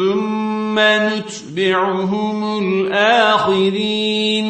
ثم نتبعهم الآخرين.